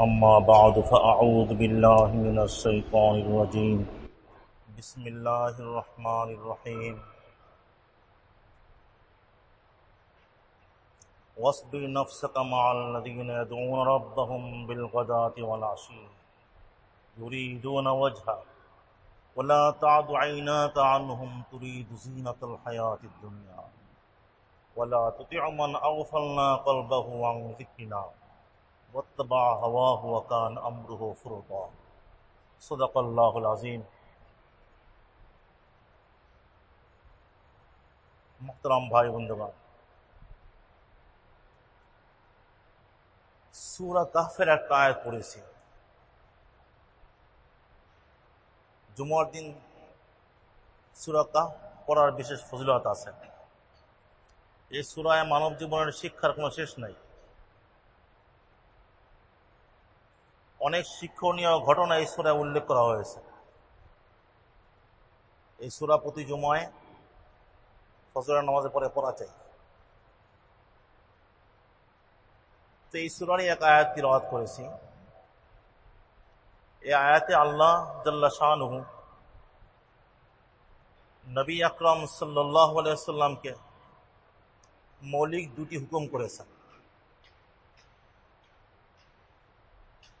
أما بعد، فأعوذ بالله من الشيطان الرجيم. بسم الله الرحمن الرحيم. واصبر نفسك مع الذين يدعون ربهم بالغداة والعشي. يريدون وجهه. ولا تعد عيناك عنهم، تريد زينة الحياة الدنيا. ولا تطع من أغفلنا قلبه عن ذكرنا. واتبع هواه وكان أمره فرطا صدق الله العظيم মোহতরাম ভাই বন্ধুগণ সুরা কাহফের একটা আয়াত পড়েছি জুমার দিন সুরা কাহ পড়ার বিশেষ ফজিলত আছে এই সুরায় মানব জীবনের শিক্ষার কোনো শেষ নাই অনেক শিক্ষণীয় ঘটনা এই সুরায় উল্লেখ করা হয়েছে। এই সুরা প্রতি জুমায় ফজরের নামাজে পরে পড়া চাই। তো এই সুরারই এক আয়াত তিরওয়াত করেছি। এই আয়াতে আল্লাহ জাল্লা শাহনুহু নবী আকরম সাল্লাহ সাল্লামকে মৌলিক দুটি হুকুম করেছেন।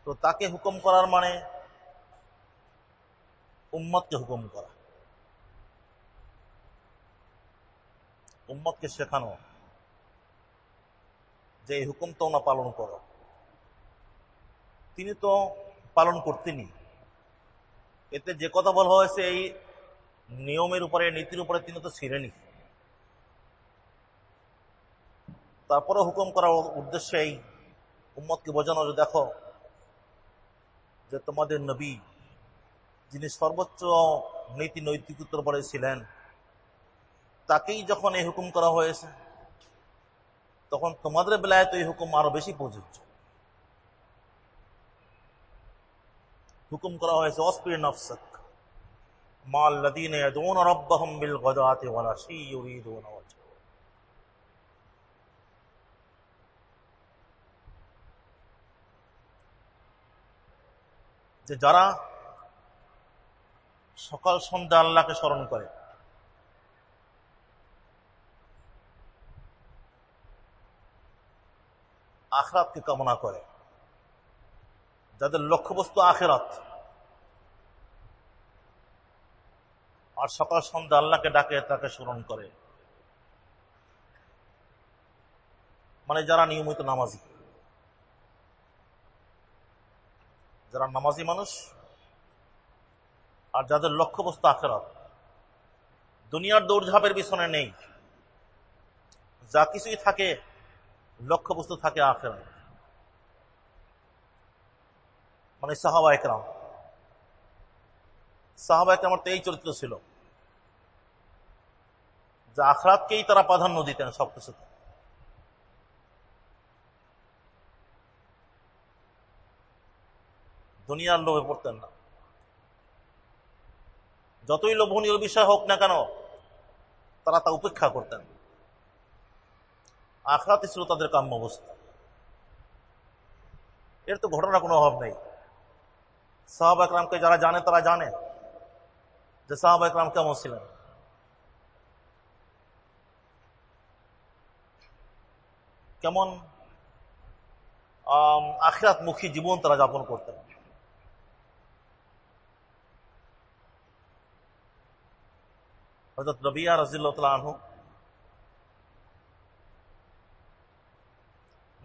তো তাকে হুকুম করার মানে উম্মতকে হুকুম করা। উম্মতকে শেখানো যে এই হুকুম তোমরা পালন করো। তিনি তো পালন করতেনি এতে যে কথা বলা হয়েছে এই নিয়মের উপরে, নীতির উপরে তিনি তো ছিলেনই। তারপরে হুকুম করার উদ্দেশ্যে এই উম্মতকে বোঝানো যে দেখো যে তোমাদের নবী, যিনি সর্বোচ্চ নীতি নৈতিকতার পরে ছিলেন, তাকেই যখন এই হুকুম করা হয়েছে, তখন তোমাদের বেলায় তো এই হুকুম আরও বেশি প্রযোজ্য। হুকুম করা হয়েছে অস্পির নফসাক মাল্লাদিন রব্বাহম বিল গদাতে ওয়ালা সেই ইউরিদুন ওয়াজহ। যে যারা সকাল সন্ধ্যা আল্লাহকে স্মরণ করে। আখরাতকে কামনা করে। যাদের লক্ষ্যবস্তু আখেরাত। আর সকাল সন্ধ্যা আল্লাহকে ডাকে, তাকে স্মরণ করে। মানে যারা নিয়মিত নামাজি। যারা নামাজি মানুষ আর যাদের লক্ষ্যবস্তু আখেরাত, দুনিয়ার দৌড়ঝাপের পিছনে নেই। যা কিছুই থাকে, লক্ষ্যবস্তু থাকে আখেরাত। মানে সাহাবা একরাম সাহাবা একরামের তো এই চরিত্র ছিল। যে আখরাতকেই তারা প্রাধান্য দিতেন সবকিছুতে। দুনিয়ার লোভে পড়তেন না। যতই লোভনীয় বিষয় হোক না কেন, তারা তা উপেক্ষা করতেন। আখরাতে ছিল তাদের কাম্য অবস্থা। এর তো ঘটনা কোনো অভাব নেই। সাহাব একরামকে যারা জানে, তারা জানে যে সাহাব একরাম কেমন ছিলেন। কেমন আখিরাত মুখী জীবন তারা যাপন করতেন। হজরত রবিয়া রাজিল্লাহ আনহু।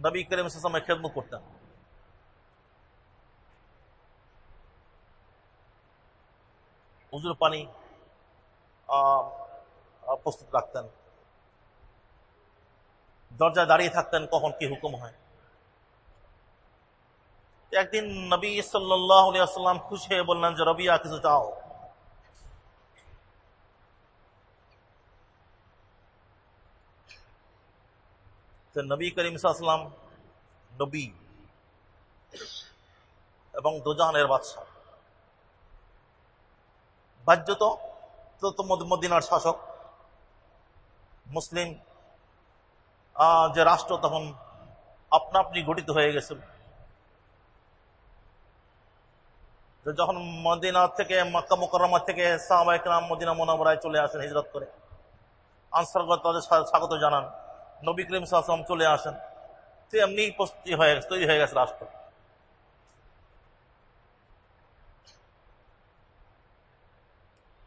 নবী করিম সময় খেদমত করতেন। উজুর পানি প্রস্তুত রাখতেন। দরজায় দাঁড়িয়ে থাকতেন কখন কি হুকুম হয়। একদিন নবী সাল্লাম খুশি হয়ে বললেন যে, রবিয়া, কিছু চাও? নবী করিম সাল্লাম নবী এবং দোজাহানের বাদশাহ বাহ্যত তো মদিনার শাসক, মুসলিম যে রাষ্ট্র তখন আপনা আপনি গঠিত হয়ে গেছিল। যখন মদিনা থেকে মক্কা মোকরমা থেকে সাহবাইকরাম মদিনা মোনামরায় চলে আসেন হিজরত করে আনসারগত তাদের স্বাগত জানান। নবী করিম সাহসাম চলে আসেন। সে এমনি প্রস্তুতি হয়ে গেছে, তৈরি হয়ে গেছে রাষ্ট্র।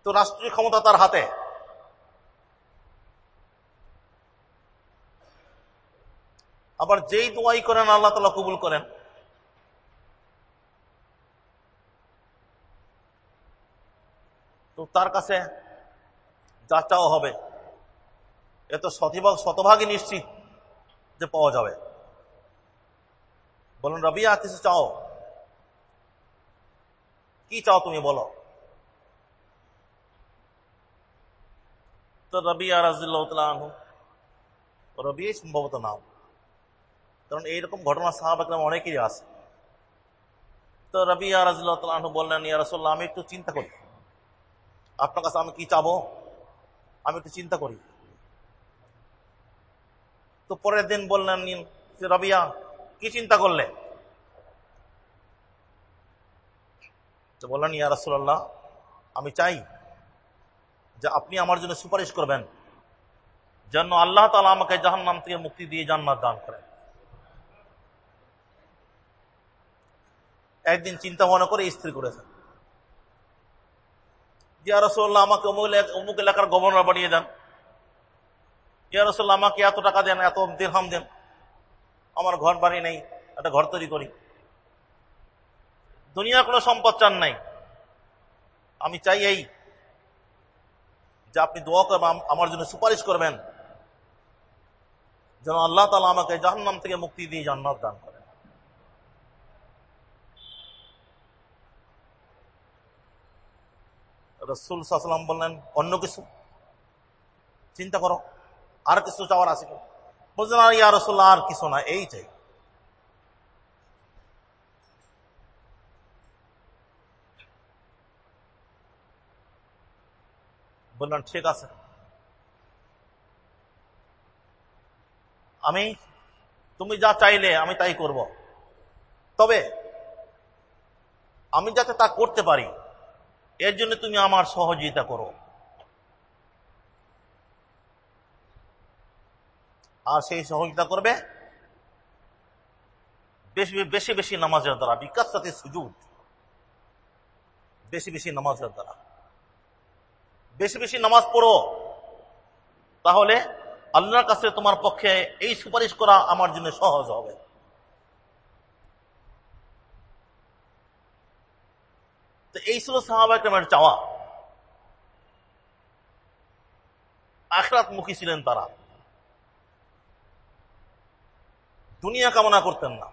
তো রাষ্ট্রীয় ক্ষমতা তার হাতে। আবার যেই দোয়াই করেন, আল্লাহ তালা কবুল করেন। তো তার কাছে যা চাও হবে এ শতভাগ শতভাগই নিশ্চিত যে পাওয়া যাবে। বলুন রবিয়া কিছু চাও? কি চাও তুমি বলো? তো রবিয়া রাজিল্লাহ রবি সম্ভবত নাম। কারণ এইরকম ঘটনা সাহাবাকরাম অনেকেরই আছে। তো রবি রাজিল্লাহ বললেন, ইয়া রসল্লাহ আমি একটু চিন্তা করি। আপনার কাছে আমি কি চাবো? আমি একটু চিন্তা করি। তো পরের দিন বললেন রবিয়া, কি চিন্তা করলে? তো বললেন, ইয়া রসুল্লাহ আমি চাই যে আপনি আমার জন্য সুপারিশ করবেন যেন আল্লাহ তালা আমাকে জাহান নাম থেকে মুক্তি দিয়ে জান্নাত দান করেন। একদিন চিন্তা ভাবনা করে স্থির করেছেন ইয়া রসল্লাহ আমাকে অমুক অমুক এলাকার গভর্নর বানিয়ে দেন। ইয়া আমাকে এত টাকা দেন, এত দেহাম দেন। আমার ঘর বাড়ি নেই, একটা ঘর তৈরি করি। দুনিয়ার কোনো সম্পদ চান নাই। আমি চাই এই যে আপনি দোয়া করবেন আমার জন্য সুপারিশ করবেন। যেন আল্লাহ তালা আমাকে জাহান্নাম থেকে মুক্তি দিয়ে জান্নাত দান করেন। রসুল সাল্লাম বললেন, অন্য কিছু চিন্তা করো। আর কিছু চাওয়ার আছে বুঝলেন আর ইয়া রসুল্লাহ আর কিছু না এই চাই বললেন ঠিক আছে। আমি, তুমি যা চাইলে আমি তাই করব। তবে আমি যাতে তা করতে পারি, এর জন্য তুমি আমার সহযোগিতা করো। আর সেই সহযোগিতা করবে? বেশি বেশি বেশি নামাজের দ্বারা বিকাশ সাথে সুযোগ। বেশি বেশি নামাজের দ্বারা। বেশি বেশি নামাজ পড়ো। তাহলে আল্লাহর কাছে তোমার পক্ষে এই সুপারিশ করা আমার জন্য সহজ হবে। তো এই ছিল সাহাবাকের চাওয়া। আখরাত মুখী ছিলেন তারা। দুনিয়া কামনা করতেন না।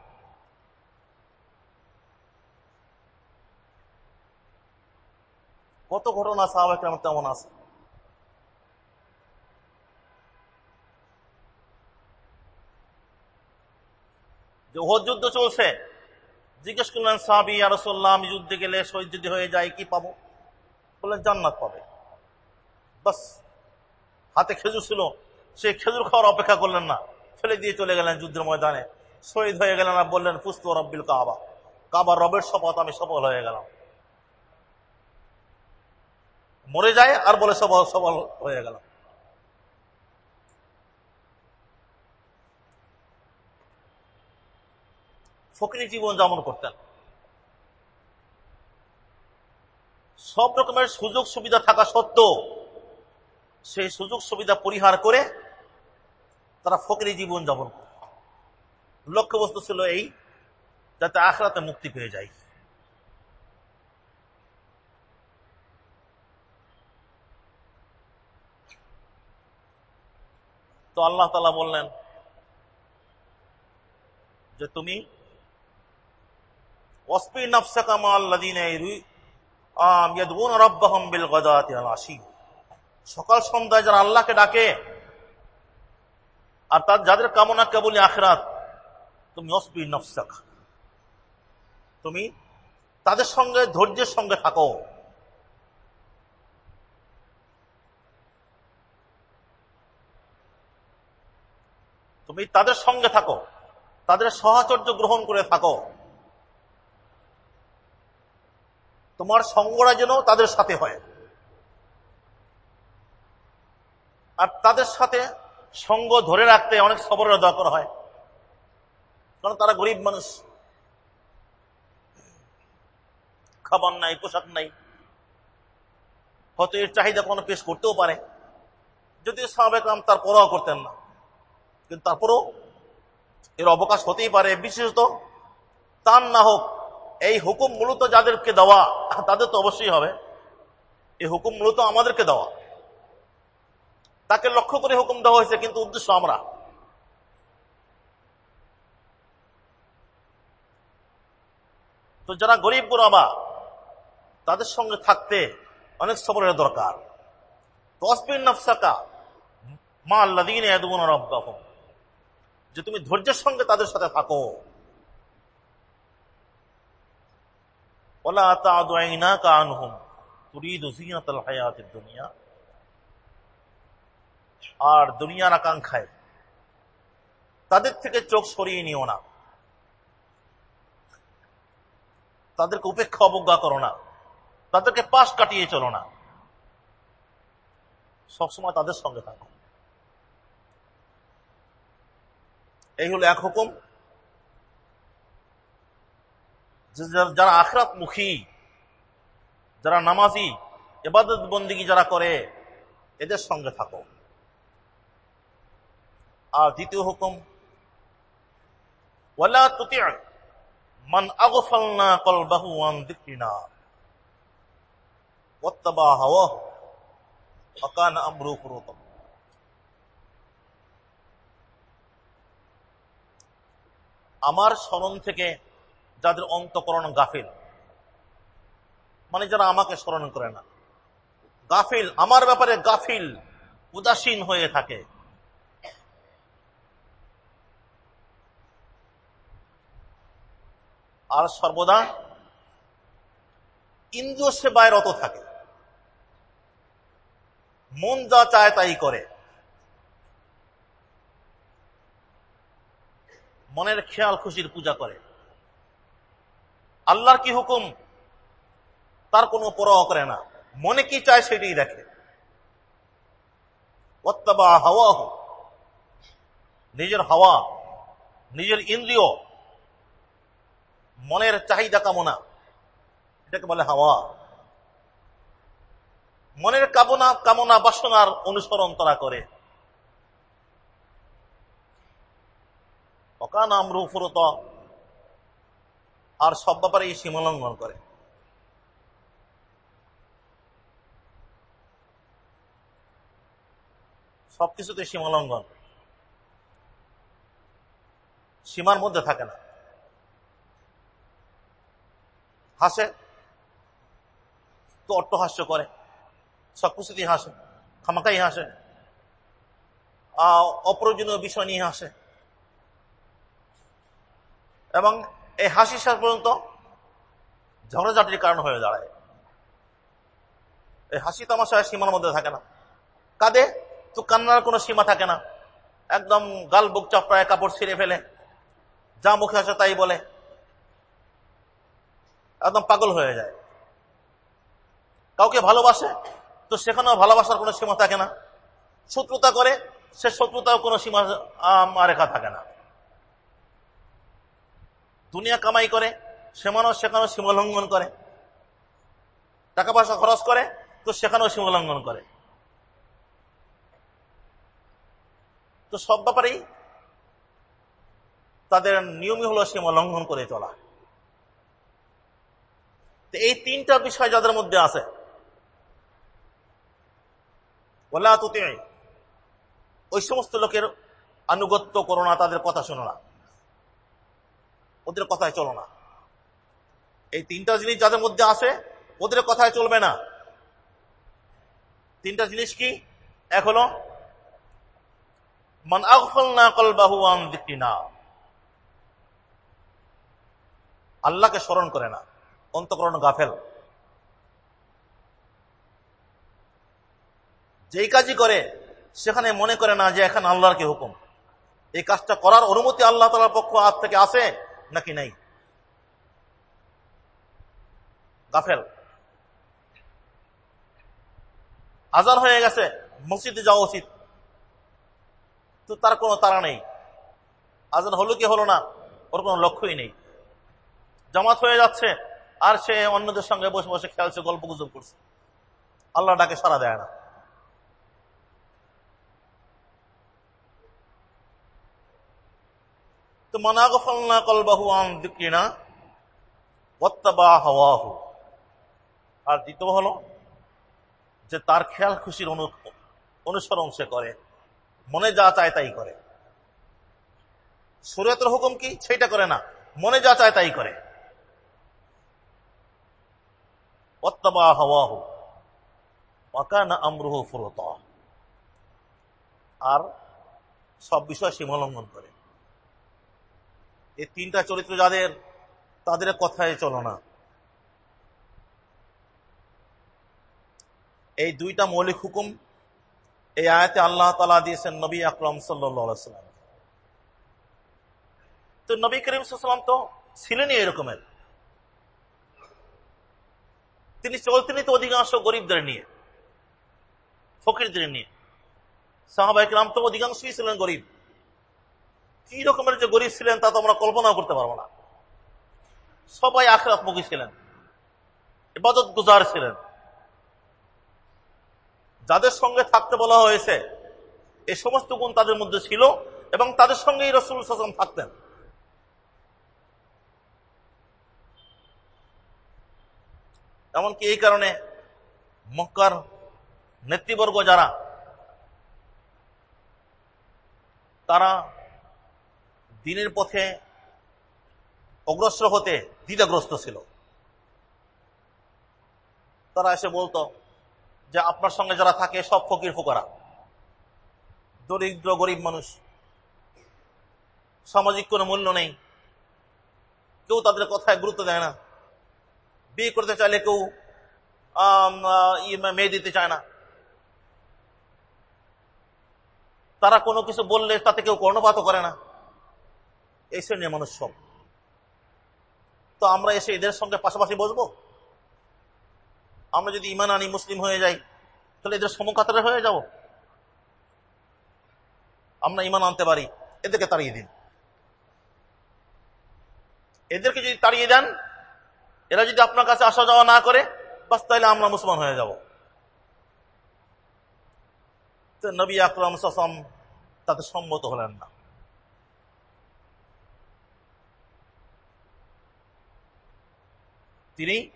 কত ঘটনা সাহাবাকের তেমন আছে। যে যুদ্ধ চলছে, জিজ্ঞেস করলেন, সাহাবি আরসোল্লাহ আমি যুদ্ধে গেলে শহীদ যদি হয়ে যায়, কি পাবো? বললেন, জান্নাত পাবে। বাস, হাতে খেজুর ছিল, সে খেজুর খাওয়ার অপেক্ষা করলেন না। ফেলে দিয়ে চলে গেলেন যুদ্ধের ময়দানে। শহীদ হয়ে গেলেন আর বললেন পুস্ত রব্বিল কাবা। কাবার রবের শপথ আমি সফল হয়ে গেলাম। মরে যায় আর বলে সফল সফল হয়ে গেলাম। ফকিরি জীবন যাপন করতেন। সব রকমের সুযোগ সুবিধা থাকা সত্ত্বেও সেই সুযোগ সুবিধা পরিহার করে তারা ফকরি জীবন যাপন করে লক্ষ্যবস্তু ছিল এই, যাতে আখড়াতে মুক্তি পেয়ে যায়। তো আল্লাহ তালা বললেন যে তুমি সকাল সন্ধ্যায় যারা আল্লাহকে ডাকে আর তার যাদের কামনা কেবলই আখরাত, তুমি অসবি নফসাক। তুমি তাদের সঙ্গে, ধৈর্যের সঙ্গে থাকো। তুমি তাদের সঙ্গে থাকো। তাদের সহচর্য গ্রহণ করে থাকো। তোমার সঙ্গরা যেন তাদের সাথে হয়। আর তাদের সাথে সঙ্গ ধরে রাখতে অনেক সবরের দরকার হয়। কারণ তারা গরিব মানুষ। খাবার নাই, পোশাক নাই। হয়তো এর চাহিদা কোনো পেশ করতেও পারে। যদিও সাহাবেকরাম তার পরোয়া করতেন না। কিন্তু তারপরেও এর অবকাশ হতেই পারে। বিশেষত তার না হোক, এই হুকুম মূলত যাদেরকে দেওয়া, তাদের তো অবশ্যই হবে। এই হুকুম মূলত আমাদেরকে দেওয়া। তাকে লক্ষ্য করে হুকুম দেওয়া হয়েছে, কিন্তু উদ্দেশ্য আমরা। তো যারা গরিব গোরাবা তাদের সঙ্গে থাকতে অনেক সবরের দরকার। তসবিন নফসাকা, মা আল্লাদিন যে তুমি ধৈর্যের সঙ্গে তাদের সাথে থাকো। ওলা তাদুনা কানহুম তুরিদ জিনাতাল হায়াতের দুনিয়া। আর দুনিয়ার আকাঙ্ক্ষায়। তাদের থেকে চোখ সরিয়ে নিও না। তাদেরকে উপেক্ষা অবজ্ঞা করো না। তাদেরকে পাশ কাটিয়ে চলো না। সবসময় তাদের সঙ্গে থাকো। এই হলো এক হুকুম। যারা আখরাত মুখী যারা নামাজি এবাদত বন্দিগি যারা করে, এদের সঙ্গে থাকো। আর দ্বিতীয় হুকুম আমার স্মরণ থেকে যাদের অন্তকরণ গাফিল মানে যারা আমাকে স্মরণ করে না, গাফিল, আমার ব্যাপারে গাফিল, উদাসীন হয়ে থাকে। আর সর্বদা ইন্দ্রিয় সেবায় রত থাকে। মন যা চায় তাই করে। মনের খেয়াল খুশির পূজা করে। আল্লাহর কি হুকুম? তার কোনো পরোয়া করে না। মনে কি চায় সেটাই দেখে। অত্যাবা হাওয়া নিজের হাওয়া, নিজের ইন্দ্রিয় মনের চাহিদা কামনা। এটাকে বলে হাওয়া। মনের কামনা কামনা বাসনার অনুসরণ তারা করে। অকান আমরু ফুরত, আর সব ব্যাপারে সীমালঙ্ঘন করে। সবকিছুতে সীমালঙ্ঘন। সীমার মধ্যে থাকে না। হাসে? তো অট্টহাস্য করে। সবকিছুতেই হাসে। খামাকাই হাসে। অপ্রয়োজনীয় বিষয় নিয়ে হাসে। এবং এই হাসি শেষ পর্যন্ত ঝগড়াঝাটির কারণ হয়ে দাঁড়ায়। এই হাসি তামাশায় সীমার মধ্যে থাকে না। কাঁদে তো কান্নার কোনো সীমা থাকে না। একদম গাল, বুক চাপড়ায় কাপড় ছিঁড়ে ফেলে। যা মুখে আসে তাই বলে। একদম পাগল হয়ে যায়। কাউকে ভালোবাসে, তো সেখানেও ভালোবাসার কোনো সীমা থাকে না। শত্রুতা করে, সে শত্রুতাও কোনো সীমা রেখা থাকে না। দুনিয়া কামাই করে সেমানও সেখানেও সীমালঙ্ঘন করে। টাকা পয়সা খরচ করে, তো সেখানেও সীমালঙ্ঘন করে। তো সব ব্যাপারেই তাদের নিয়মই হলো সীমা লঙ্ঘন করে চলা। এই তিনটা বিষয় যাদের মধ্যে আছে। ওই সমস্ত লোকের আনুগত্য করো না, তাদের কথা শোনো না। ওদের কথায় চলো না। এই তিনটা জিনিস যাদের মধ্যে আছে, ওদের কথায় চলবে না। তিনটা জিনিস কি? এক হলো, মান আগফল না কল দিকটি না আল্লাহকে স্মরণ করে না। অন্তকরণ গাফেল। যেই কাজই করে, সেখানে মনে করে না যে এখানে আল্লাহর কি হুকুম। এই কাজটা করার অনুমতি আল্লাহ তালার পক্ষ আজ থেকে আছে নাকি নাই? গাফেল। আজান হয়ে গেছে, মসজিদে যাওয়া উচিত। তো তার কোনো তারা নেই। আজান হলো কি হলো না, ওর কোনো লক্ষ্যই নেই। জামাত হয়ে যাচ্ছে আর সে অন্যদের সঙ্গে বসে বসে খেলছে, গল্প গুজব করছে। আল্লাহ ডাকে সারা দেয় না। তো কলবাহু ওয়াত্তাবা আর দ্বিতীয় হলো, যে তার খেয়াল খুশির অনুসরণ সে করে। মনে যা চায় তাই করে। সুরতের হুকুম কি? সেইটা করে না। মনে যা চায় তাই করে। ওয়াত্তাবা হাওয়াহু ওয়াকানা আমরুহু ফুরতা। আর সব বিষয় সীমালঙ্ঘন করে। এই তিনটা চরিত্র যাদের, তাদের কথায় চলো না। এই দুইটা মৌলিক হুকুম এই আয়াতে আল্লাহ তালা দিয়েছেন নবী আকরম সাল্লাম তো নবী করিম সাল্লাম তো ছিলেনই এরকমের। তিনি চলতেনই তো অধিকাংশ গরিবদের নিয়ে, ফকিরদের নিয়ে। সাহাবাহিক রাম তো অধিকাংশই ছিলেন গরিব। কি রকমের যে গরিব ছিলেন তা তো আমরা কল্পনাও করতে পারব না। সবাই আখরাত মুখী ছিলেন এবাদত গুজার ছিলেন। যাদের সঙ্গে থাকতে বলা হয়েছে এই সমস্ত গুণ তাদের মধ্যে ছিল এবং তাদের সঙ্গেই রসুল সাসম থাকতেন। এমনকি এই কারণে মক্কার নেতৃবর্গ যারা, তারা দিনের পথে অগ্রসর হতে দ্বিধাগ্রস্ত ছিল। তারা এসে বলতো যে, আপনার সঙ্গে যারা থাকে সব ফকির ফুকারা, দরিদ্র, গরিব মানুষ। সামাজিক কোনো মূল্য নেই। কেউ তাদের কথায় গুরুত্ব দেয় না। বিয়ে করতে চাইলে কেউ মেয়ে দিতে চায় না। তারা কোনো কিছু বললে তাতে কেউ কর্ণপাত করে না। এই শ্রেণির মানুষ সব। তো আমরা এসে এদের সঙ্গে পাশাপাশি বসবো? আমরা যদি ইমান আনি মুসলিম হয়ে যাই, তাহলে এদের সমকাতারে হয়ে যাব? আমরা ইমান আনতে পারি, এদেরকে তাড়িয়ে দিন। এদেরকে যদি তাড়িয়ে দেন এরা যদি আপনার কাছে আসা যাওয়া না করে, বাস তাহলে আমরা মুসলমান হয়ে যাব। নবী আকরম সাসম তাতে সম্মত হলেন না। তিনি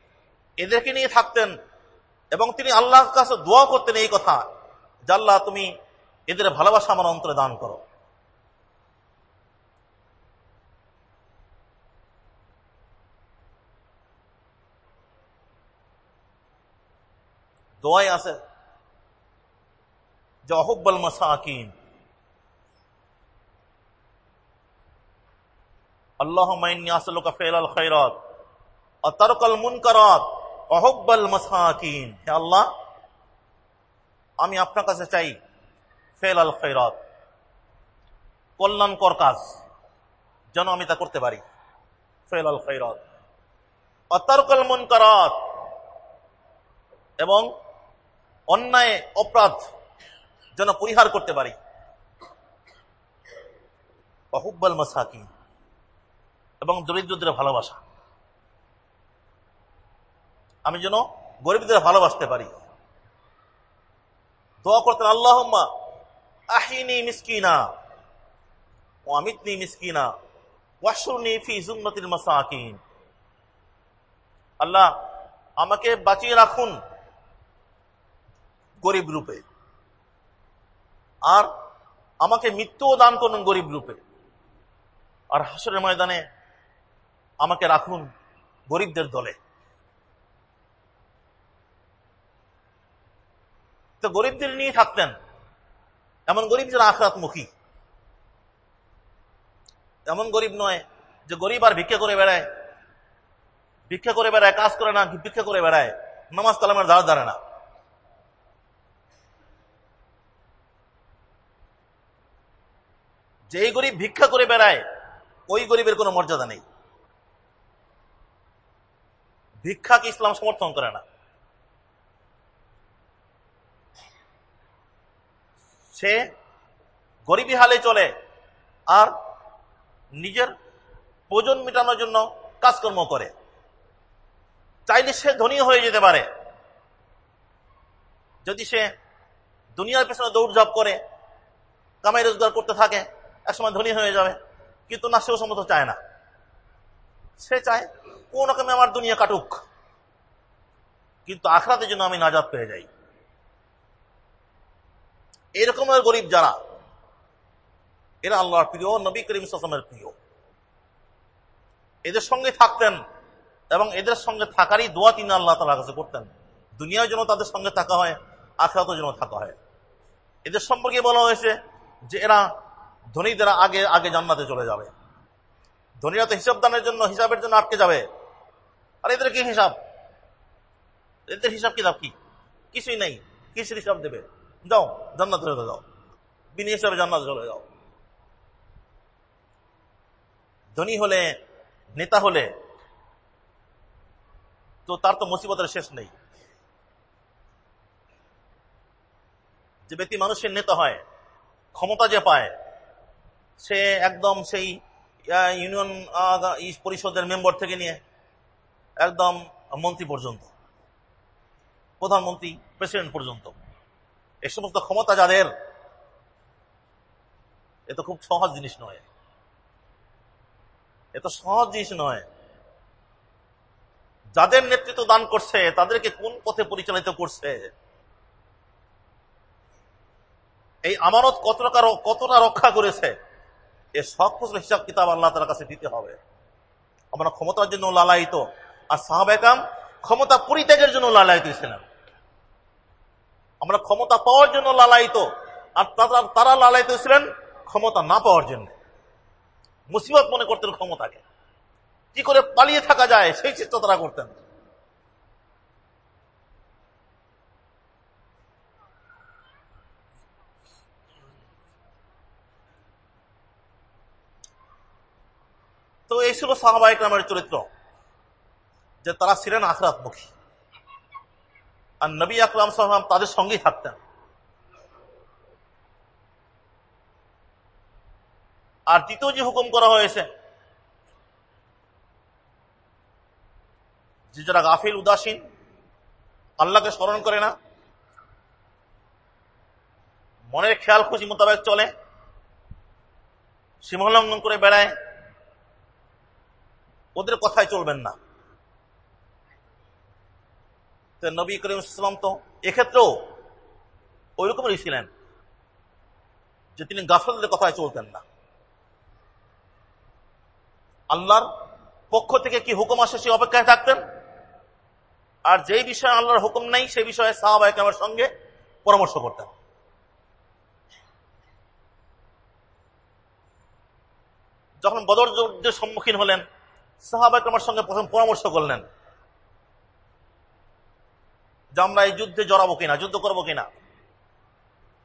এদেরকে নিয়ে থাকতেন এবং তিনি আল্লাহর কাছে দোয়া করতেন এই কথা জাল্লাহ তুমি এদের ভালোবাসা আমার অন্তরে দান করো। দোয়াই আছে। যে অহব্বল মাসাকিন। আল্লাহ মাইনি আসলুকা ফেল আল খৈরত অতরকল মুনকারত। অহব্বাল মাসাকিন। হে আল্লাহ, আমি আপনার কাছে চাই খৈরত কল্যাণকর কাজ যেন আমি তা করতে পারি। ফেল আল খৈরত অতর্কল মুনকারত। এবং অন্যায়, অপরাধ যেন পরিহার করতে পারি। অহুব্বাল মাসাকিন। এবং দরিদ্রদের ভালোবাসা। আমি যেন গরিবদের ভালোবাসতে পারি। দোয়া করতেন আল্লাহ আহিনী মিসকিনা ও আমিতনি মিসকিনা ওয়াসুরনি ফি জুম্মতিল মাসাকিন। আল্লাহ, আমাকে বাঁচিয়ে রাখুন। গরিব রূপে। আর আমাকে মৃত্যুও দান করুন গরিব রূপে। আর হাসরের ময়দানে আমাকে রাখুন গরিবদের দলে। তো গরিবদের নিয়ে থাকতেন, এমন গরিব যারা আখরাত মুখী এমন গরিব নয় যে গরিব আর ভিক্ষা করে বেড়ায়, ভিক্ষা করে বেড়ায়, কাজ করে না, ভিক্ষা করে বেড়ায়, নামাজ কালামের দাঁড়া দাঁড়ায় না। যেই গরিব ভিক্ষা করে বেড়ায়, ওই গরিবের কোনো মর্যাদা নেই। ভিক্ষাকে ইসলাম সমর্থন করে না। সে গরিবী হালে চলে আর নিজের ওজন মেটানোর জন্য কাজকর্ম করে। চাইলে সে ধনী হয়ে যেতে পারে। যদি সে দুনিয়ার পেছনে দৌড়ঝাপ করে, কামাই রোজগার করতে থাকে একসময় ধনী হয়ে যাবে, কিন্তু না সেও সম্মত চায় না। সে চায়, কোন রকমে আমার দুনিয়া কাটুক, কিন্তু আখড়াতে জন্য আমি নাজাদ পেয়ে যাই। এরকমের গরিব যারা, এরা আল্লাহর প্রিয়, নবী করিম সাসমের প্রিয়। এদের সঙ্গে থাকতেন এবং এদের সঙ্গে থাকারই দোয়া তিনি আল্লাহ তালা কাছে করতেন। দুনিয়ার জন্য তাদের সঙ্গে থাকা হয় আখড়াতের জন্য থাকা হয়। এদের সম্পর্কে বলা হয়েছে যে এরা ধনীদের আগে আগে জান্নাতে চলে যাবে। ধনীরা তো হিসাব দানের জন্য, হিসাবের জন্য আটকে যাবে। আর এদের কি হিসাব? এদের হিসাব কিতাব কি? কিছুই নেই। কিসের হিসাব দেবে? যাও, জান্নাতে চলে যাও। বিনি হিসাবে জান্নাতে চলে যাও। ধনী হলে, নেতা হলে, তো তার তো মুসিবতের শেষ নেই। যে ব্যক্তি মানুষের নেতা হয়, ক্ষমতা যে পায় সে একদম সেই ইউনিয়ন পরিষদের মেম্বার থেকে নিয়ে একদম মন্ত্রী পর্যন্ত, প্রধানমন্ত্রী, প্রেসিডেন্ট পর্যন্ত। এই সমস্ত ক্ষমতা যাদের, এ তো খুব সহজ জিনিস নয়। এত সহজ জিনিস নয়। যাদের নেতৃত্ব দান করছে, তাদেরকে কোন পথে পরিচালিত করছে? এই আমানত কতটা কতটা রক্ষা করেছে? এ সব কিছু হিসাব কিতাব আল্লাহ তার কাছে দিতে হবে। আমরা ক্ষমতার জন্য লালায়িত। আর সাহাবেকাম ক্ষমতা পরিত্যাগের জন্য লালায়িত ছিলেন। আমরা ক্ষমতা পাওয়ার জন্য লালায়িত। আর তারা লালায়িত ছিলেন ক্ষমতা না পাওয়ার জন্য। মুসিবত মনে করতেন ক্ষমতাকে। কি করে পালিয়ে থাকা যায়, সেই চেষ্টা তারা করতেন। তো এই ছিল সাহাবাহিক নামের চরিত্র, যে তারা ছিলেন আখরাতমুখী। আর নবী আকরাম সাহাম তাদের সঙ্গেই থাকতেন। আর দ্বিতীয় যে হুকুম করা হয়েছে, যে যারা গাফিল, উদাসীন, আল্লাহকে স্মরণ করে না, মনের খেয়াল খুশি মোতাবেক চলে, সীমালঙ্ঘন করে বেড়ায় ওদের কথায় চলবেন না। নবী করিম ইসলাম তো এক্ষেত্রেও ওই রকমেরই ছিলেন, যে তিনি গাফলদের কথায় চলতেন না। আল্লাহর পক্ষ থেকে কি হুকুম আসে সে অপেক্ষায় থাকতেন? আর যেই বিষয়ে আল্লাহর হুকুম নেই, সেই বিষয়ে সাহাবাহামের সঙ্গে পরামর্শ করতেন। যখন বদর যুদ্ধের সম্মুখীন হলেন সাহাবাহামের সঙ্গে প্রথম পরামর্শ করলেন যে আমরা এই যুদ্ধে জড়াবো কিনা, যুদ্ধ করব কিনা।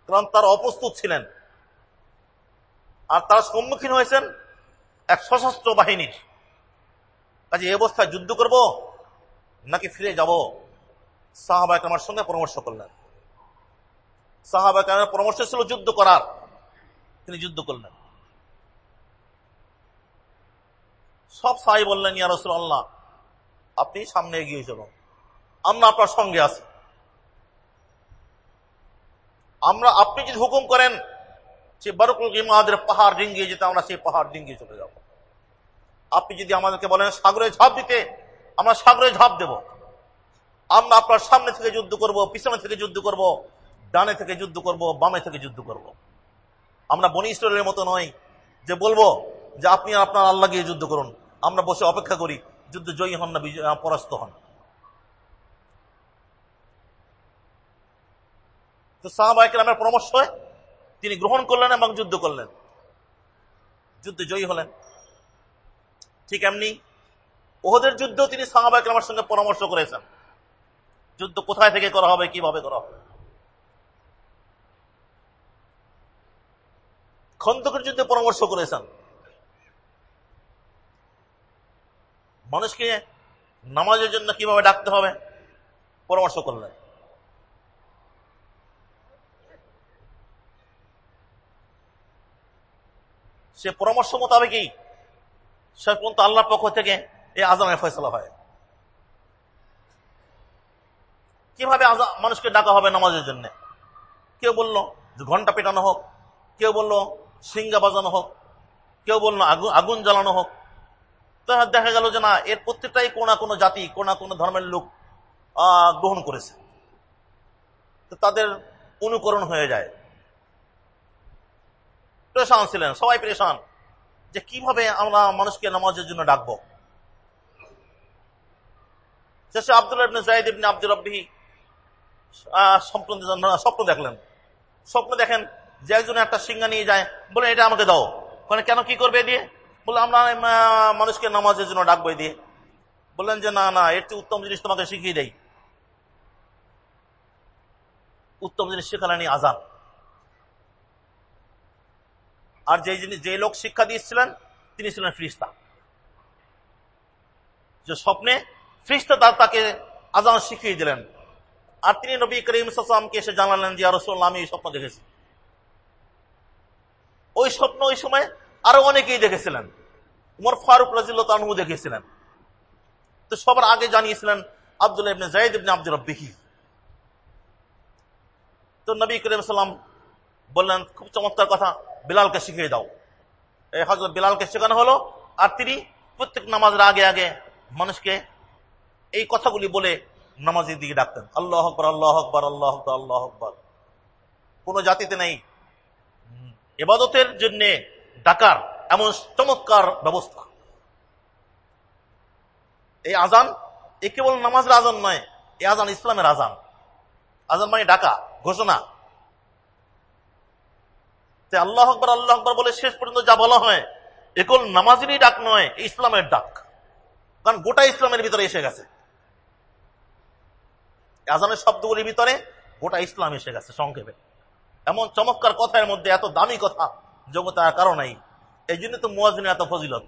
কারণ তারা অপ্রস্তুত ছিলেন। আর তারা সম্মুখীন হয়েছেন এক সশস্ত্র বাহিনীর। কাজে এই অবস্থায় যুদ্ধ করব নাকি ফিরে যাব? সাহাবাক আমার সঙ্গে পরামর্শ করলেন। সাহাবাক আমার পরামর্শ ছিল যুদ্ধ করার। তিনি যুদ্ধ করলেন। সব সাহাই বললেন, ইয়া আল্লাহ আপনি সামনে এগিয়ে চলুন। আমরা আপনার সঙ্গে আছি। আমরা, আপনি যদি হুকুম করেন সে বারকুল গিমাদের পাহাড় ডিঙ্গিয়ে যেতে, আমরা সেই পাহাড় ডিঙ্গিয়ে চলে যাব। আপনি যদি আমাদেরকে বলেন, সাগরে ঝাঁপ দিতে, আমরা সাগরে ঝাঁপ দেব। আমরা আপনার সামনে থেকে যুদ্ধ করব, পিছনে থেকে যুদ্ধ করব, ডানে থেকে যুদ্ধ করব, বামে থেকে যুদ্ধ করব। আমরা বনি মতো নই যে বলব যে আপনি আপনার আল্লাহ গিয়ে যুদ্ধ করুন। আমরা বসে অপেক্ষা করি, যুদ্ধ জয়ী হন না পরাস্ত হন। তো সাহাবাহিকের পরামর্শ হয় তিনি গ্রহণ করলেন এবং যুদ্ধ করলেন। যুদ্ধে জয়ী হলেন। ঠিক এমনি ওহদের যুদ্ধ তিনি সাহাবাহিক আমার সঙ্গে পরামর্শ করেছেন। যুদ্ধ কোথায় থেকে করা হবে, কীভাবে করা হবে? খন্দকের যুদ্ধে পরামর্শ করেছেন। মানুষকে নামাজের জন্য কীভাবে ডাকতে হবে? পরামর্শ করলেন। সে পরামর্শ মোতাবেকই শেষ পর্যন্ত আল্লাহর পক্ষ থেকে এই আজানের ফয়সলা হয়। কীভাবে মানুষকে ডাকা হবে নামাজের জন্য? কেউ বলল, ঘণ্টা পেটানো হোক। কেউ বলল সিঙ্গা বাজানো হোক। কেউ বলল, আগুন আগুন জ্বালানো হোক। তাহলে দেখা গেল যে না, এর প্রত্যেকটাই কোন না কোনো জাতি, কোন না কোনো ধর্মের লোক গ্রহণ করেছে। তো তাদের অনুকরণ হয়ে যায়। প্রেশান ছিলেন, সবাই প্রেশান। যে কীভাবে আমরা মানুষকে নামাজের জন্য ডাকবো? শেষে আব্দুল ইবনে জাহিদ ইবনে আব্দুল রব্বিহি স্বপ্ন দেখলেন স্বপ্ন দেখেন যে একজন একটা সিঙ্গা নিয়ে যায়, বলে, এটা আমাকে দাও। মানে কেন কি করবে দিয়ে? বলে, আমরা মানুষকে নামাজের জন্য ডাকবো দিয়ে বললেন যে, না না এর উত্তম জিনিস তোমাকে শিখিয়ে দেয় উত্তম জিনিস শেখালেনি আজান। আর যে জিনিস যে লোক শিক্ষা দিয়েছিলেন, তিনি ছিলেন ফ্রিস্তা। যে স্বপ্নে ফ্রিস্তা তার তাকে আজান শিখিয়ে দিলেন। আর তিনি নবী করিম সালামকে এসে জানালেন যে রসোল্লা আমি এই স্বপ্ন দেখেছি। ওই স্বপ্ন ওই সময় আরও অনেকেই দেখেছিলেন। উমর ফারুক রাজিল্ল তানহু দেখেছিলেন। তো সবার আগে জানিয়েছিলেন আব্দুল ইবনে জাইদ ইবনে আব্দুল রব্বিহি। তো নবী করিম সাল্লাম বললেন, খুব চমৎকার কথা, বিলালকে শিখিয়ে দাও। এই হজরত বিলালকে শেখানো হলো আর তিনি প্রত্যেক নামাজের আগে আগে মানুষকে এই কথাগুলি বলে নামাজের দিকে ডাকতেন। আল্লাহ আকবর আল্লাহ আকবর আল্লাহ আকবর আল্লাহ আকবর। কোন জাতিতে নেই। এবাদতের জন্য ডাকার, এমন চমৎকার ব্যবস্থা। এই আজান এ কেবল নামাজের আজান নয় এই আজান ইসলামের আজান। আজান মানে ডাকা, ঘোষণা। আল্লাহ আকবর আল্লাহ আকবর বলে শেষ পর্যন্ত যা বলা হয়, একল নামাজেরই ডাক নয় ইসলামের ডাক। কারণ গোটা ইসলামের ভিতরে এসে গেছে। আজানের শব্দগুলির ভিতরে গোটা ইসলাম এসে গেছে সংক্ষেপে। এমন চমৎকার কথার মধ্যে, এত দামি কথা যোগ্যতার কারণেই এই জন্য তো মুয়াজিনের এত ফজিলত।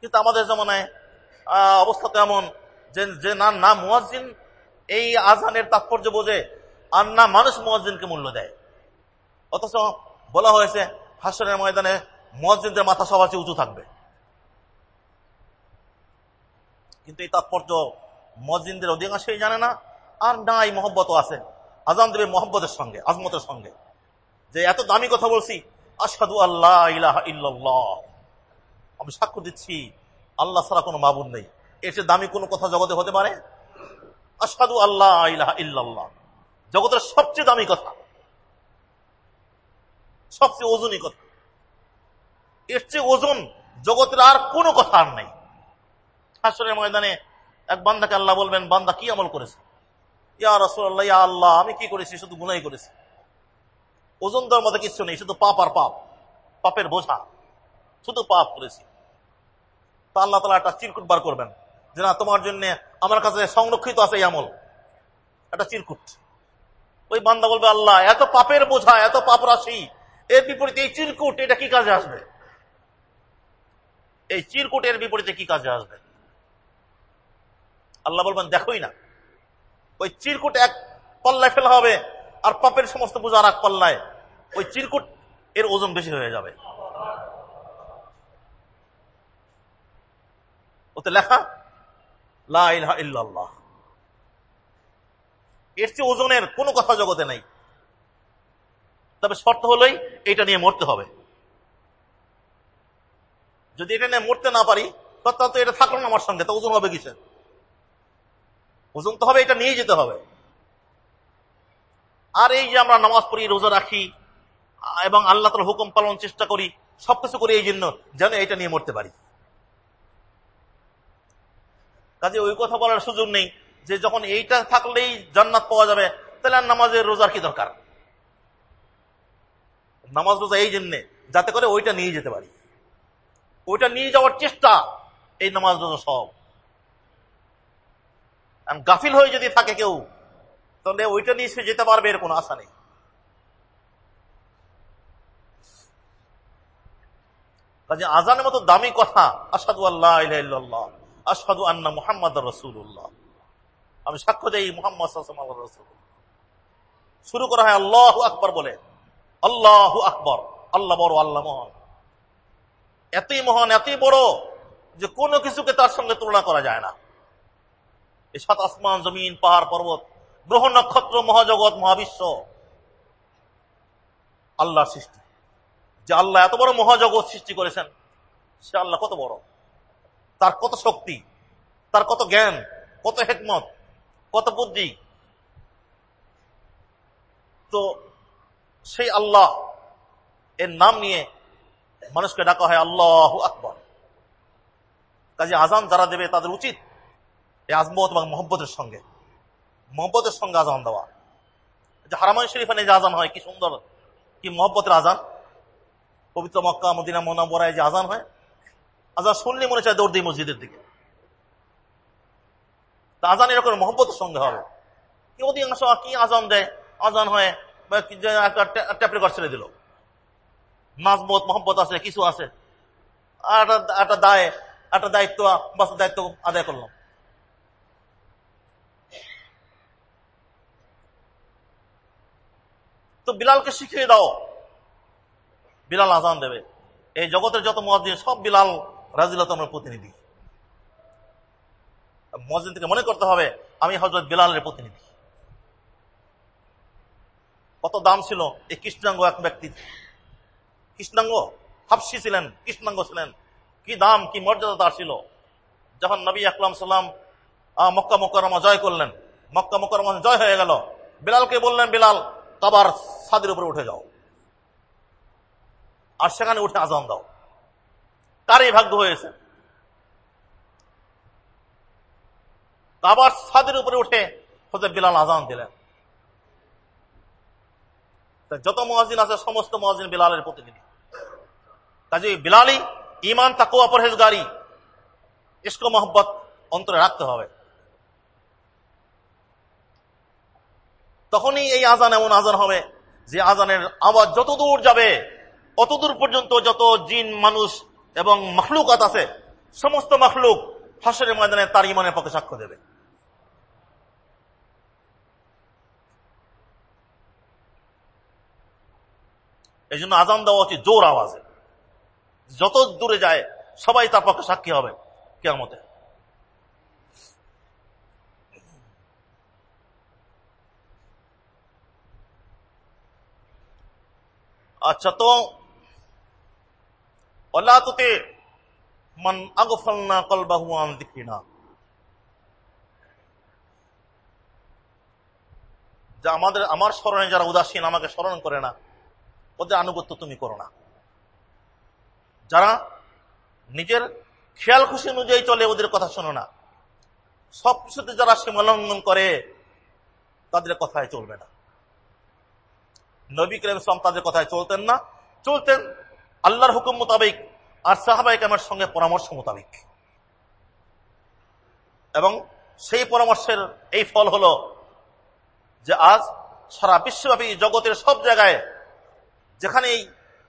কিন্তু আমাদের জমানায় অবস্থা তো এমন যে যে না না মুয়াজিন এই আজানের তাৎপর্য বোঝে, আর না মানুষ মুয়াজিনকে মূল্য দেয়। অথচ বলা হয়েছে হাসনের ময়দানে মুয়াজিনদের মাথা সবার উঁচু থাকবে। কিন্তু এই তাৎপর্য মসজিদের অধিকাংশই জানে না, আর না এই মহব্বত আছে। আজান দেবে মহব্বতের সঙ্গে, আজমতের সঙ্গে। যে এত দামি কথা বলছি আসাদু আল্লাহ ইলাহা আমি সাক্ষ্য দিচ্ছি, আল্লাহ ছাড়া কোনো মাবুন নেই। চেয়ে দামি কোনো কথা জগতে হতে পারে? আসাদু আল্লাহ ইলাহা ইল্লাল্লাহ। জগতের সবচেয়ে দামি কথা, সবচেয়ে ওজনই কথা। এর চেয়ে ওজন জগতের আর কোনো কথা আর নাই। হাসরের ময়দানে এক বান্দাকে আল্লাহ বলবেন, বান্দা কি আমল করেছে? ইয়া রসুল্লাহ ইয়া আল্লাহ, আমি কি করেছি? শুধু গুনাই করেছি। ওজন দেওয়ার মতো কিছু নেই, শুধু পাপ আর পাপ। পাপের বোঝা। শুধু পাপ করেছি তা আল্লাহ তালা একটা চিরকুট বার করবেন। যে না, তোমার জন্য আমার কাছে সংরক্ষিত আছে এই আমল। একটা চিরকুট। ওই বান্দা বলবে, আল্লাহ, এত পাপের বোঝা, এত পাপ রাশি। এর বিপরীতে এই চিরকুট, এটা কি কাজে আসবে? এই চিরকুটের বিপরীতে কি কাজে আসবে? আল্লাহ বলবেন, দেখোই না। ওই চিরকুট এক পাল্লায় ফেলা হবে। আর পাপের সমস্ত বোঝা এক পাল্লায় ওই চিরকুট এর ওজন বেশি হয়ে যাবে। ওতে লেখা লাহ এর চেয়ে ওজনের কোনো কথা জগতে নাই। তবে শর্ত হলেই এটা নিয়ে মরতে হবে। যদি এটা নিয়ে মরতে না পারি তো এটা থাকল না আমার সঙ্গে, তো ওজন হবে কিসের? ওজন তো হবে, এটা নিয়ে যেতে হবে। আর এই যে আমরা নামাজ পড়ি, রোজা রাখি, এবং আল্লাহ তালা হুকুম পালন চেষ্টা করি, সবকিছু করি এই জন্য যেন এটা নিয়ে মরতে পারি। কাজে ওই কথা বলার সুযোগ নেই যে যখন এইটা থাকলেই জান্নাত পাওয়া যাবে, তাহলে আর নামাজের রোজার কি দরকার? নামাজ রোজা এই জন্যে, যাতে করে ওইটা নিয়ে যেতে পারি। ওইটা নিয়ে যাওয়ার চেষ্টা, এই নামাজ রোজা সব। গাফিল হয়ে যদি থাকে কেউ তাহলে ওইটা নিয়ে সে যেতে পারবে এর কোনো আশা নেই। কাজে আজানের মতো দামি কথা আসাদু আল্লাহ আসাদু আন্না মুহাম্মদ রসুল্লাহ আমি সাক্ষ্য দেই মোহাম্মদ রসুল। শুরু করা হয় আল্লাহ আকবর বলে। আল্লাহ আকবর, আল্লাহ বড়, আল্লাহ মহান। এতই মহান, এতই বড় যে কোনো কিছুকে তার সঙ্গে তুলনা করা যায় না। এই সাত আসমান, জমিন, পাহাড়, পর্বত গ্রহ নক্ষত্র, মহাজগৎ, মহাবিশ্ব। আল্লাহ সৃষ্টি। যে আল্লাহ এত বড় মহাজগৎ সৃষ্টি করেছেন, সে আল্লাহ কত বড়? তার কত শক্তি, তার কত জ্ঞান, কত হেকমত, কত বুদ্ধি। তো সেই আল্লাহ, এর নাম নিয়ে মানুষকে ডাকা হয় আল্লাহ আকবর। কাজে আজান যারা দেবে তাদের উচিত এই আজমত এবং মোহব্বতের সঙ্গে। মোহব্বতের সঙ্গে আজান দেওয়া। যে হারামাই শরীফানে যে আজান হয়, কি সুন্দর, কি মহব্বতের আজান। পবিত্র মক্কা, মদিনা মোনাবরায় যে আজান হয়, আজান শুনলে মনে চায় দৌড় দিই মসজিদের দিকে। তা আজান এরকম মহব্বতের সঙ্গে হবে। কি অধিকাংশ কি আজান দেয়, আজান হয়, বা ট্যাপ ছেড়ে দিল। নাজমত মোহব্বত আছে, কিছু আছে। আর একটা দায়, একটা দায়িত্ব বাস দায়িত্ব আদায় করলাম। তো বিলালকে শিখিয়ে দাও। বিলাল আজান দেবে। এই জগতের যত মহাদিন সব বিলাল রাজিলতনের প্রতিনিধি। মহাজিন থেকে মনে করতে হবে, আমি হজরত বিলালের প্রতিনিধি। কত দাম ছিল এই কৃষ্ণাঙ্গ এক ব্যক্তি কৃষ্ণাঙ্গ? হাফসি ছিলেন, কৃষ্ণাঙ্গ ছিলেন। কি দাম, কি মর্যাদা তার ছিল? যখন নবী আকলাম সাল্লাম মক্কা মকরমা জয় করলেন, মক্কা মকরমা জয় হয়ে গেল, বিলালকে বললেন, বিলাল, কাবার ছাদের উপরে উঠে যাও। আর সেখানে উঠে আজান দাও। তারই ভাগ্য হয়েছে। কাবার ছাদের উপরে উঠে হজরত বিলাল আজান দিলেন। যত মহাজিন আছে, সমস্ত মহাজিন বিলালের প্রতিনিধি। কাজে বিলালই ইমান তাকুয়া পরহেজগারি ইস্ক মোহব্বত অন্তরে রাখতে হবে। তখনই এই আজান এমন আজান হবে যে আজানের আওয়াজ যত দূর যাবে অতদূর পর্যন্ত যত জিন, মানুষ এবং মখলুকাত আছে, সমস্ত মখলুক হাসের ময়দানে তার ইমানের পক্ষে সাক্ষ্য দেবে। এই জন্য আজান দেওয়া উচিত জোর আওয়াজে। যত দূরে যায়, সবাই তার পক্ষে সাক্ষী হবে কেমতে আচ্ছা তো অল্লাহতে মান আগফলনা কলবাহু আন দিকিনা যা আমাদের, আমার স্মরণে যারা উদাসীন আমাকে স্মরণ করে না, ওদের আনুগত্য তুমি করো না। যারা নিজের খেয়াল খুশি অনুযায়ী চলে, ওদের কথা শোনো না। সব কিছুতে যারা সীমালঙ্ঘন করে, তাদের কথায় চলবে না। নবী করিম ইসলাম তাদের কথায় চলতেন না। চলতেন আল্লাহর হুকুম মোতাবেক আর সাহাবাই কামের সঙ্গে পরামর্শ মোতাবেক। এবং সেই পরামর্শের এই ফল হল যে আজ সারা বিশ্বব্যাপী জগতের সব জায়গায় যেখানেই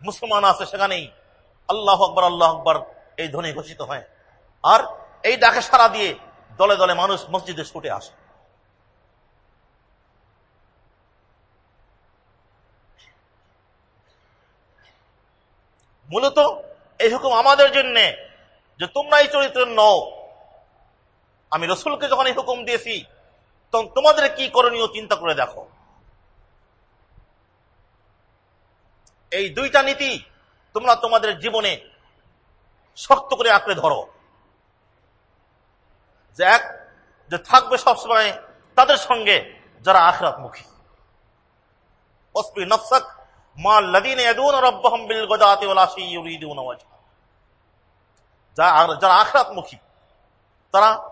মুসলমান আছে সেখানেই আল্লাহ আকবর আল্লাহ আকবর এই ধ্বনি ঘোষিত হয়। আর এই ডাকে সারা দিয়ে দলে দলে মানুষ মসজিদে ছুটে আসে। মূলত এই হুকুম আমাদের জন্যে যে তোমরা এই চরিত্রের নও। আমি রসুলকে যখন এই হুকুম দিয়েছি, তখন তোমাদের কি করণীয় চিন্তা করে দেখো। এই দুইটা নীতি তোমরা তোমাদের জীবনে শক্ত করে আঁকড়ে ধরো। যে এক, যে থাকবে সবসময় তাদের সঙ্গে যারা আখরাত মুখী অস্পি নফসাক যারা আখরাত মুখী তারা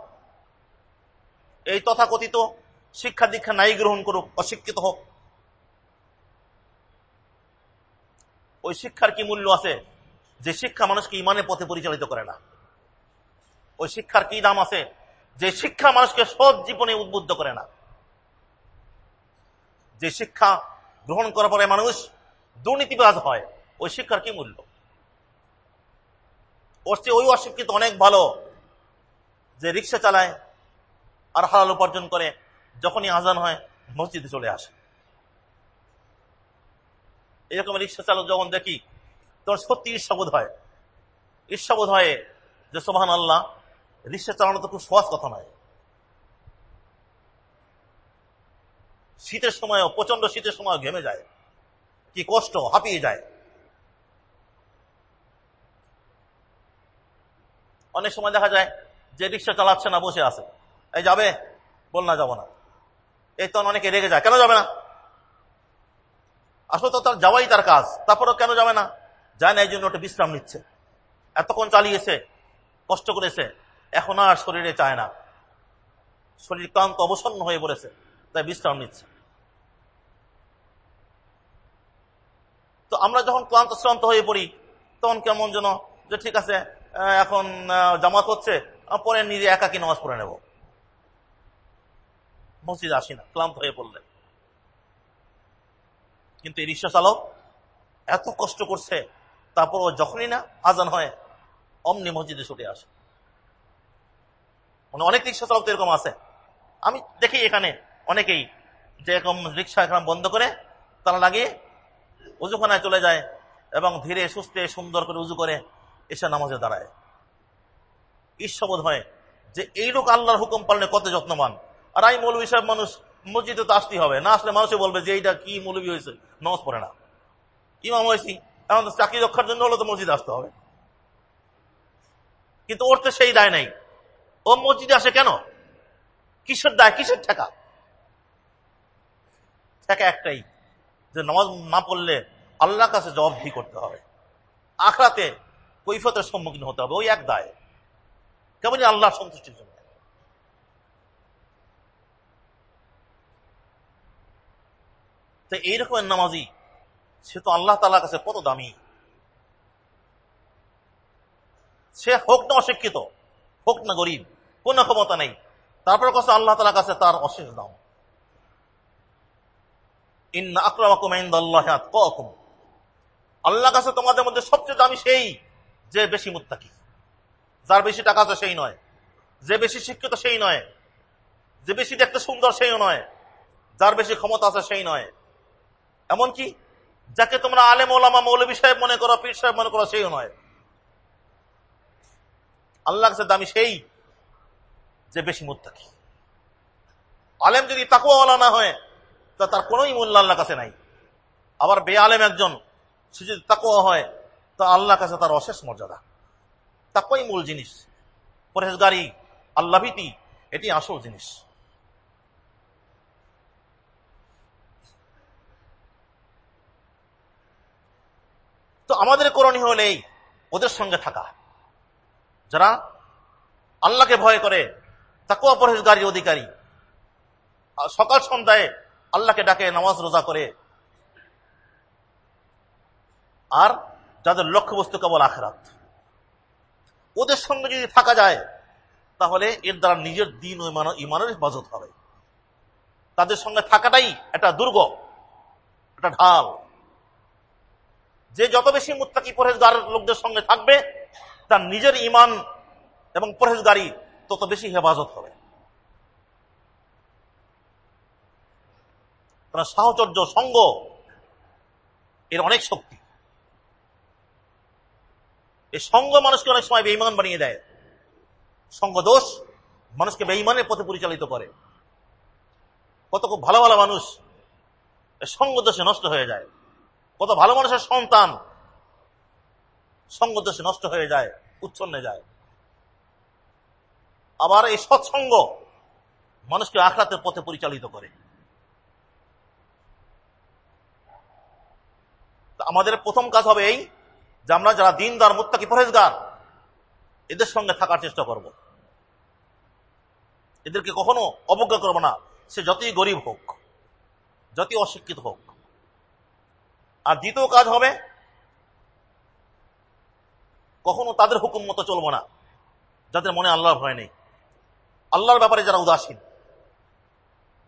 এই তথাকথিত শিক্ষা দীক্ষা নাই গ্রহণ করুক, অশিক্ষিত হোক। ওই শিক্ষার কি মূল্য আছে? যে শিক্ষা মানুষকে ইমানের পথে পরিচালিত করে না। ওই শিক্ষার কি দাম আছে? যে শিক্ষা মানুষকে সৎ জীবনে উদ্বুদ্ধ করে না। যে শিক্ষা গ্রহণ করার পরে মানুষ দুর্নীতিবাজ হয়। ওই শিক্ষার কি মূল্য? ওর চেয়ে ওই অশিক্ষিত অনেক ভালো যে রিক্সা চালায় আর হালাল উপার্জন করে, যখনই আজান হয়, মসজিদে চলে আসে। এরকম রিক্সা চালক যখন দেখি, তখন সত্যি ঈর্ষাবোধ হয়। ঈর্ষাবোধ হয় যে সোহান আল্লাহ রিক্সা চালানো তো খুব সহজ কথা নয়। শীতের সময়ও প্রচণ্ড শীতের সময় ঘেমে যায়। কি কষ্ট, হাঁপিয়ে যায়। অনেক সময় দেখা যায় যে রিক্সা চালাচ্ছে না, বসে আছে। এই যাবে? বল না, যাব না। এই তো অনেকে রেগে যায়। কেন যাবে না? আসলে তো তার যাওয়াই তার কাজ। তারপরও কেন যাবে না? যায় না এই জন্য ওটা বিশ্রাম নিচ্ছে। এতক্ষণ চালিয়েছে, কষ্ট করেছে, এখন আর শরীরে চায় না। শরীর ক্লান্ত, অবসন্ন হয়ে পড়েছে, তাই বিশ্রাম নিচ্ছে। তো আমরা যখন ক্লান্ত শ্রান্ত হয়ে পড়ি, তখন কেমন যেন যে ঠিক আছে এখন জামাত হচ্ছে পরে নিজে একাকি নামাজ পড়ে নেব। মসজিদ আসি না, ক্লান্ত হয়ে পড়লে। কিন্তু এই রিক্সা চালক এত কষ্ট করছে, তারপর ও যখনই না আজান হয়, অমনি মসজিদে ছুটে আসে। মানে অনেক রিক্সা চালক তো এরকম আছে। আমি দেখি এখানে অনেকেই যে এরকম রিক্সা এখানে বন্ধ করে তারা লাগিয়ে উজুখানায় চলে যায় এবং ধীরে সুস্থে সুন্দর করে উজু করে এসে নামাজে দাঁড়ায়। ঈশ্ববোধ হয় যে এই লোক আল্লাহর হুকুম পালনে কত যত্নবান। আর আমি মৌলবী সাহেব মানুষ, মসজিদে তো আসতেই হবে। না আসলে মানুষে বলবে যে এইটা কি মৌলবী হয়েছে? নমাজ পড়ে না। ইমাম হয়েছি, এখন চাকরি রক্ষার জন্য হলে তো মসজিদে আসতে হবে। কিন্তু ওর তো সেই দায় নাই। ও মসজিদে আসে কেন? কিসের দায়? কিসের ঠেকা? ঠেকা একটাই যে নামাজ না পড়লে আল্লাহ কাছে জবাবদি করতে হবে? আখড়াতে কৈফতের সম্মুখীন হতে হবে, ওই এক দায়। কেমনই আল্লাহ সন্তুষ্টির জন্য? তো এইরকমের নামাজি, সে তো আল্লাহ তালার কাছে কত দামি। সে হোক না অশিক্ষিত, হোক না গরিব, কোন ক্ষমতা নেই। তারপর কাছে আল্লাহ তালার কাছে তার অশেষ দাম। ইন্না আকরামাকুম ইনদাল্লাহি আল্লাহ কাছে তোমাদের মধ্যে সবচেয়ে দামি সেই যে বেশি মুত্তাকি। যার বেশি টাকা তো সেই নয়। যে বেশি শিক্ষিত সেই নয়। যে বেশি দেখতে সুন্দর সেইও নয়। যার বেশি ক্ষমতা আছে সেই নয়। এমনকি যাকে তোমরা আলেম, ওলামা, মৌলবী সাহেব মনে করো, পীর সাহেব মনে করো সেইও নয়। আল্লাহ কাছে দামি সেই যে বেশি মুত্তাকি। আলেম যদি তাকুয়াওয়ালা না হয় তা তার কোনোই মূল্য আল্লাহ কাছে নাই। আবার বে আলেম একজন, সে যদি তাকুয়া হয়, তা আল্লাহ কাছে তার অশেষ মর্যাদা। তাকুয়াই মূল জিনিস। পরেশগারি আল্লাহ ভীতি এটি আসল জিনিস। তো আমাদের করণীয় হলে ওদের সঙ্গে থাকা। যারা আল্লাহকে ভয় করে তাকুয়া পরেশগারী অধিকারী। সকাল সন্ধ্যায় আল্লাহকে ডাকে, নামাজ রোজা করে। আর যাদের লক্ষ্যবস্তু কেবল আখরাত। ওদের সঙ্গে যদি থাকা যায়, তাহলে এর দ্বারা নিজের দিন ও ইমানের হেফাজত হবে। তাদের সঙ্গে থাকাটাই একটা দুর্গ, একটা ঢাল। যে যত বেশি মুত্তাকি পরেজগার লোকদের সঙ্গে থাকবে, তার নিজের ইমান এবং পরেজগারি তত বেশি হেফাজত হবে। সাহচর্য, সঙ্গ, এর অনেক শক্তি। এই সঙ্গ মানুষকে অনেক সময় বেইমান বানিয়ে দেয়। সঙ্গ দোষ মানুষকে বেইমানের পথে পরিচালিত করে। কত খুব ভালো ভালো মানুষ সঙ্গ দোষে নষ্ট হয়ে যায়। কত ভালো মানুষের সন্তান, সঙ্গ দোষে নষ্ট হয়ে যায়, উচ্ছন্নে যায়। আবার এই সৎসঙ্গ মানুষকে আখড়াতের পথে পরিচালিত করে। আমাদের প্রথম কাজ হবে এই যে আমরা যারা দিনদার, মুত্তাকি পরেজগার এদের সঙ্গে থাকার চেষ্টা করব। এদেরকে কখনো অবজ্ঞা করব না। সে যতই গরিব হোক, যতই অশিক্ষিত হোক। আর দ্বিতীয় কাজ হবে, কখনো তাদের হুকুম মতো চলবো না। যাদের মনে আল্লাহর ভয় নেই। আল্লাহর ব্যাপারে যারা উদাসীন,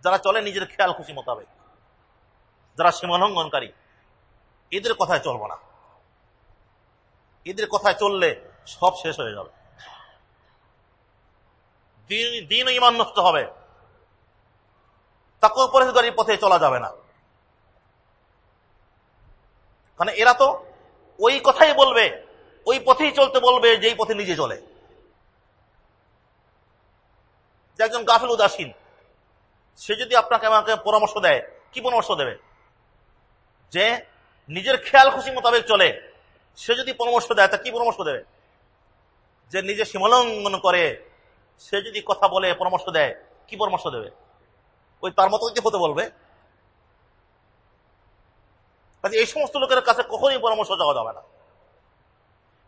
যারা চলে নিজের খেয়াল খুশি মোতাবেক, যারা সীমালঙ্ঘনকারী এদের কথায় চলবো না। এদের কথায় চললে সব শেষ হয়ে যাবে। দিন ইমান নষ্ট হবে। তাকে পরেশগারির পথে চলা যাবে না। মানে এরা তো ওই কথাই বলবে, ওই পথেই চলতে বলবে, যেই পথে নিজে চলে। যে একজন গাফিল উদাসীন, সে যদি আপনাকে আমাকে পরামর্শ দেয়, কি পরামর্শ দেবে? যে নিজের খেয়াল খুশি মোতাবেক চলে। সে যদি পরামর্শ দেয়, তা কি পরামর্শ দেবে? যে নিজে সীমালঙ্ঘন করে, সে যদি কথা বলে, পরামর্শ দেয়, কি পরামর্শ দেবে? ওই তার মতো কি হতে বলবে? এই সমস্ত লোকের কাছে কখনই পরামর্শ যাওয়া যাবে না।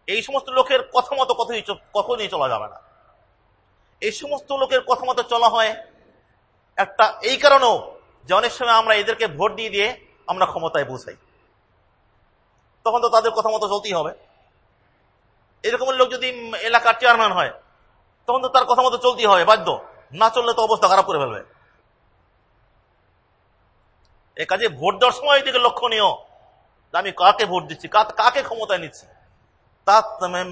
এই সমস্ত লোকের কথা মতো কখনই কখনই চলা যাবে না। এই সমস্ত লোকের কথা মতো চলা হয় একটা এই কারণেও যে অনেক সময় আমরা এদেরকে ভোট দিয়ে দিয়ে আমরা ক্ষমতায় পৌঁছাই। তখন তো তাদের কথা মতো চলতেই হবে। এরকম লোক যদি এলাকার চেয়ারম্যান হয়, তখন তো তার কথা মতো চলতেই হবে, বাধ্য। না চললে তো অবস্থা খারাপ করে ফেলবে। এ কাজে ভোট দেওয়ার সময় দিকে লক্ষণীয় আমি কাকে ভোট দিচ্ছি কাকে ক্ষমতায় নিচ্ছি। তার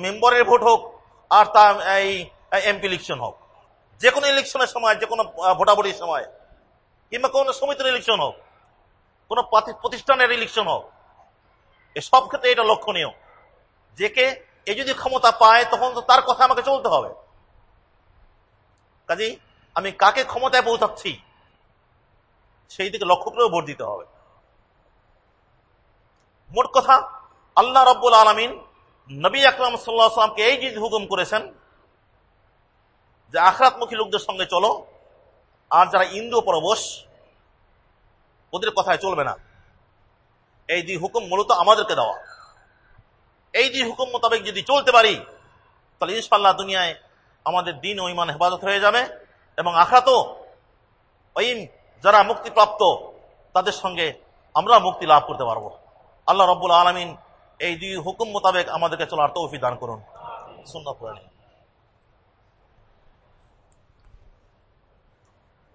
মেম্বারের ভোট হোক আর তার এই এমপি ইলেকশন হোক। যে কোনো ইলেকশনের সময়, যে কোনো ভোটাভুটির সময়, কিংবা কোনো সমিতির ইলেকশন হোক, কোনো প্রতিষ্ঠানের ইলেকশন হোক সব ক্ষেত্রে এটা লক্ষণীয়। যে কে, এ যদি ক্ষমতা পায়, তখন তো তার কথা আমাকে চলতে হবে। কাজেই আমি কাকে ক্ষমতায় পৌঁছাচ্ছি, সেই দিকে লক্ষ্য করেও ভোট দিতে হবে। মোট কথা, আল্লাহ রব্বুল আলমিন নবী আকরাম সাল্লাহ সাল্লাহামকে এই জিনিস হুকুম করেছেন যে আখরাতমুখী লোকদের সঙ্গে চলো, আর যারা ইন্দ্র পরবশ, ওদের কথায় চলবে না। এই দুই হুকুম মূলত আমাদেরকে দেওয়া। এই দুই হুকুম মোতাবেক যদি চলতে পারি, তাহলে ইনশাল্লাহ দুনিয়ায় আমাদের দিন ও ইমান হেফাজত হয়ে যাবে এবং আখাতো ওই যারা মুক্তিপ্রাপ্ত, তাদের সঙ্গে আমরা মুক্তি লাভ করতে পারব। আল্লাহ রব্বুল আলমিন এই দুই হুকুম মোতাবেক আমাদেরকে চলার তৌফি দান করুন। সুন্নত